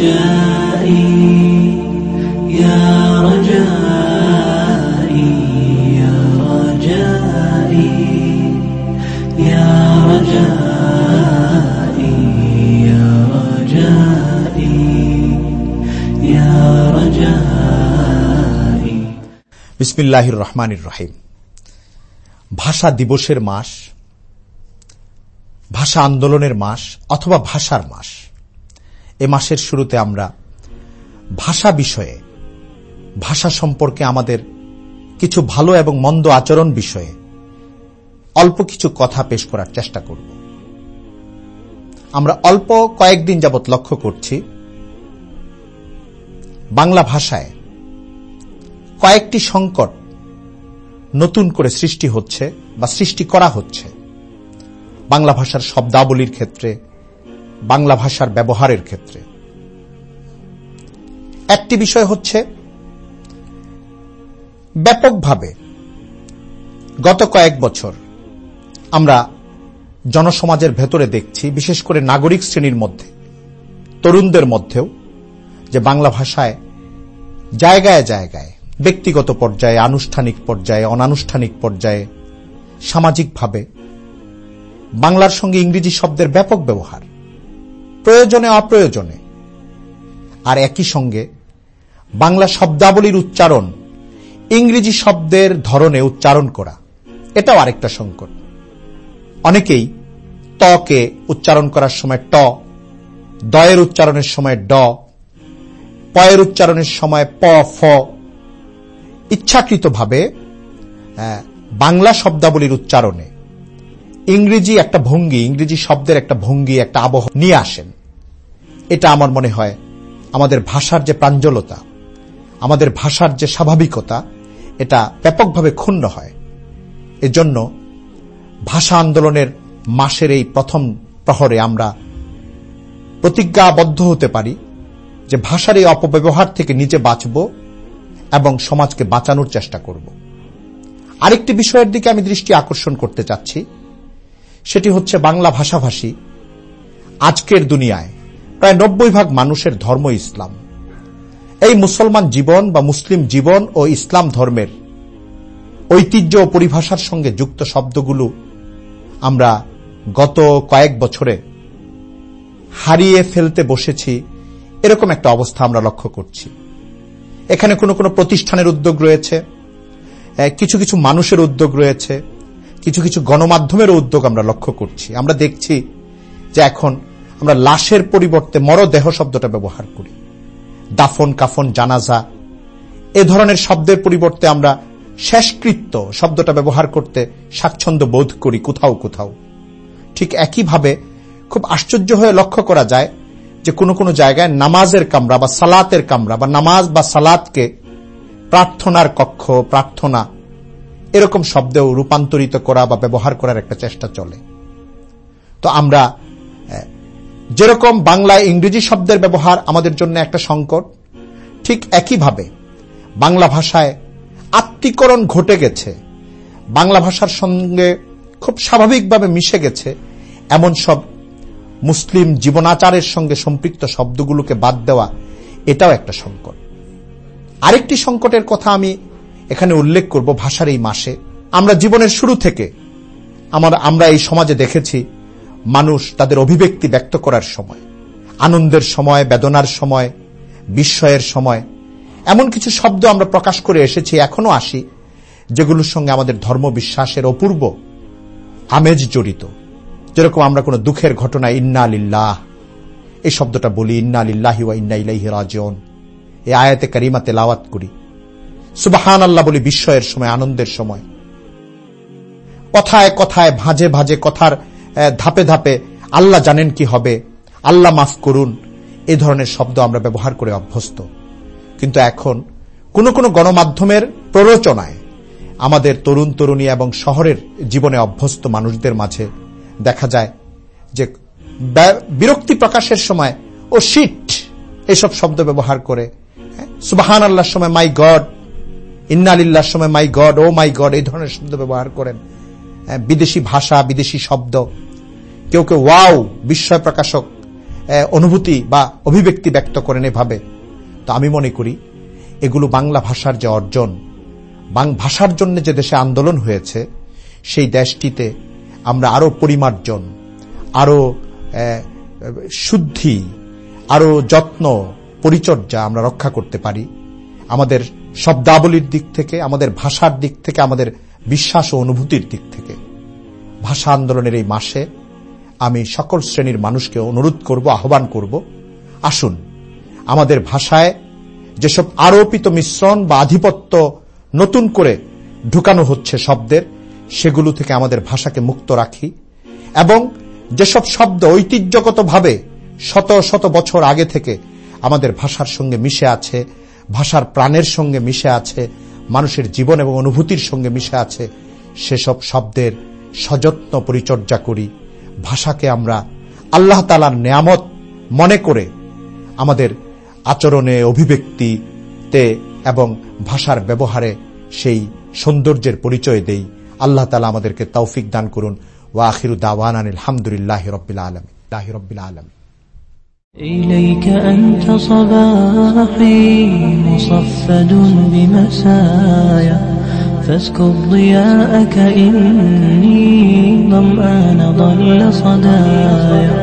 رجائي يا رجائي يا رجائي يا رجائي يا رجائي يا رجائي বিসমিল্লাহির রহমানির রহিম ভাষা দিবসের মাস ভাষা আন্দোলনের মাস অথবা ভাষার মাস এ মাসের শুরুতে আমরা ভাষা বিষয়ে, ভাষা সম্পর্কে আমাদের কিছু ভালো এবং মন্দ আচরণ বিষয়ে অল্প কিছু কথা পেশ করার চেষ্টা করব। আমরা অল্প কয়েকদিন যাবৎ লক্ষ্য করছি, বাংলা ভাষায় কয়েকটি সংকট নতুন করে সৃষ্টি হচ্ছে বা সৃষ্টি করা হচ্ছে। বাংলা ভাষার শব্দাবলীর ক্ষেত্রে বাংলা ভাষার ব্যবহারের ক্ষেত্রে। একটি বিষয় হচ্ছে, ব্যাপকভাবে গত কয়েক বছর আমরা জনসমাজের ভেতরে দেখছি, বিশেষ করে নাগরিক শ্রেণির মধ্যে, তরুণদের মধ্যেও, যে বাংলা ভাষায় জায়গায় জায়গায়, ব্যক্তিগত পর্যায়ে, আনুষ্ঠানিক পর্যায়ে, অনানুষ্ঠানিক পর্যায়ে, সামাজিকভাবে বাংলার সঙ্গে ইংরেজি শব্দের ব্যাপক ব্যবহার প্রয়োজনে অপ্রয়োজনে। আর একই সঙ্গে বাংলা শব্দাবলীর উচ্চারণ ইংরেজি শব্দের ধরনে উচ্চারণ করা, এটাও আরেকটা সংকট। অনেকেই তকে উচ্চারণ করার সময় ট দয়ের উচ্চারণের সময় ড পয়ের উচ্চারণের সময় প, ফ। ইচ্ছাকৃতভাবে বাংলা শব্দাবলীর উচ্চারণে ইংরেজি একটা ভঙ্গি, ইংরেজি শব্দের একটা ভঙ্গি, একটা আবহ নিয়ে আসেন। এটা আমার মনে হয় আমাদের ভাষার যে প্রাঞ্জলতা, আমাদের ভাষার যে স্বাভাবিকতা, এটা ব্যাপকভাবে ক্ষুণ্ণ হয়। এজন্য ভাষা আন্দোলনের মাসের এই প্রথম প্রহরে আমরা প্রতিজ্ঞাবদ্ধ হতে পারি যে ভাষার এই অপব্যবহার থেকে নিজে বাঁচব এবং সমাজকে বাঁচানোর চেষ্টা করব। আরেকটি বিষয়ের দিকে আমি দৃষ্টি আকর্ষণ করতে চাচ্ছি। সেটি হচ্ছে বাংলা ভাষাভাষী। আজকের দুনিয়ায় প্রায় নব্বই ভাগ মানুষের ধর্ম ইসলাম। এই মুসলমান জীবন বা মুসলিম জীবন ও ইসলাম ধর্মের ঐতিহ্য ও পরিভাষার সঙ্গে যুক্ত শব্দগুলো আমরা গত কয়েক বছরে হারিয়ে ফেলতে বসেছি, এরকম একটা অবস্থা আমরা লক্ষ্য করছি। এখানে কোনো কোনো প্রতিষ্ঠানের উদ্যোগ রয়েছে কিছু কিছু মানুষের উদ্যোগ রয়েছে কিছু কিছু গণমাধ্যমের উদ্যোগ আমরা লক্ষ্য করছি। আমরা দেখছি যে এখন আমরা লাশের পরিবর্তে মরদেহ শব্দটা ব্যবহার করি। দাফন, কাফন, জানাজা, এ ধরনের শব্দের পরিবর্তে আমরা শেষকৃত্য শব্দটা ব্যবহার করতে স্বাচ্ছন্দ্য বোধ করি কোথাও কোথাও। ঠিক একইভাবে খুব আশ্চর্য হয়ে লক্ষ্য করা যায় যে কোনো কোনো জায়গায় নামাজের কামরা বা সালাতের কামরা বা নামাজ বা সালাতকে প্রার্থনার কক্ষ, প্রার্থনা এরকম শব্দেও রূপান্তরিত করা বা ব্যবহার করার একটা চেষ্টা চলে। তো আমরা যেরকম বাংলায় ইংরেজি শব্দের ব্যবহার আমাদের জন্য একটা সংকট, ঠিক একইভাবে বাংলা ভাষায় আত্মীকরণ ঘটে গেছে, বাংলা ভাষার সঙ্গে খুব স্বাভাবিকভাবে মিশে গেছে, এমন সব মুসলিম জীবনাচারের সঙ্গে সম্পৃক্ত শব্দগুলোকে বাদ দেওয়া, এটাও একটা সংকট। আরেকটি সংকটের কথা আমি এখানে উল্লেখ করব ভাষার এই মাসে। আমরা জীবনের শুরু থেকে আমার, আমরা এই সমাজে দেখেছি মানুষ তাদের অভিব্যক্তি ব্যক্ত করার সময়, আনন্দের সময়, বেদনার সময়, বিস্ময়ের সময়, এমন কিছু শব্দ আমরা প্রকাশ করে এসেছি, এখনও আসি, যেগুলোর সঙ্গে আমাদের ধর্ম বিশ্বাসের অপূর্ব আমেজ জড়িত। যেরকম আমরা কোনো দুঃখের ঘটনা, ইন্না লিল্লাহ এই শব্দটা বলি, ইন্না লিল্লাহি ওয়া ইন্না ইলাইহি রাজিউন এই আয়াতে কারিমাতে লাওয়াত করি। সুবাহান আল্লাহ বলি বিস্ময়ের সময়, আনন্দের সময়। কথায় কথায়, ভাঁজে ভাঁজে কথার ধাপে ধাপে আল্লাহ জানেন কি হবে, আল্লাহ মাফ করুন, এ ধরনের শব্দ আমরা ব্যবহার করে অভ্যস্ত। কিন্তু এখন কোন কোন গণমাধ্যমের প্ররোচনায় আমাদের তরুণ তরুণী এবং শহরের জীবনে অভ্যস্ত মানুষদের মাঝে দেখা যায় যে বিরক্তি প্রকাশের সময়, ও শিট এসব শব্দ ব্যবহার করে সুবাহান আল্লাহর সময় মাই গড ইন্নালিল্লাহর সময় মাই গড ও মাই গড এই ধরনের শব্দ ব্যবহার করেন। বিদেশি ভাষা, বিদেশি শব্দ। কেউ কেউ ওয়াও বিস্ময় প্রকাশক অনুভূতি বা অভিব্যক্তি ব্যক্ত করেন এভাবে। তো আমি মনে করি, এগুলো বাংলা ভাষার যে অর্জন, বাং, ভাষার জন্য যে দেশে আন্দোলন হয়েছে, সেই দেশটিতে আমরা আরও পরিমার্জন, আরও শুদ্ধি, আরও যত্ন, পরিচর্যা আমরা রক্ষা করতে পারি। আমাদের শব্দাবলীর দিক থেকে, আমাদের ভাষার দিক থেকে, আমাদের বিশ্বাস ও অনুভূতির দিক থেকে। ভাষা আন্দোলনের এই মাসে আমি সকল শ্রেণির মানুষকে অনুরোধ করব, আহ্বান করব, আসুন, আমাদের ভাষায় যেসব আরোপিত মিশ্রণ বা আধিপত্য নতুন করে ঢুকানো হচ্ছে শব্দের, সেগুলো থেকে আমাদের ভাষাকে মুক্ত রাখি এবং যেসব শব্দ ঐতিহ্যগতভাবে শত শত বছর আগে থেকে আমাদের ভাষার সঙ্গে মিশে আছে ভাষার প্রাণের সঙ্গে মিশে আছে, মানুষের জীবন এবং অনুভূতির সঙ্গে মিশে আছে, সেসব শব্দের সযত্ন পরিচর্যা করি। ভাষাকে আমরা আল্লাহ তালার নেয়ামত মনে করে আমাদের আচরণে, অভিব্যক্তিতে এবং ভাষার ব্যবহারে সেই সৌন্দর্যের পরিচয় দেই। আল্লাহ তালা আমাদেরকে তৌফিক দান করুন। ওয়া দাওয়ান আলহামদুলিল্লাহ রবিল আলম রবিল আলম إليك أنت صباحي مصفد بمسايا فاسكب ضياءك إني ظمآن ضل صدايا.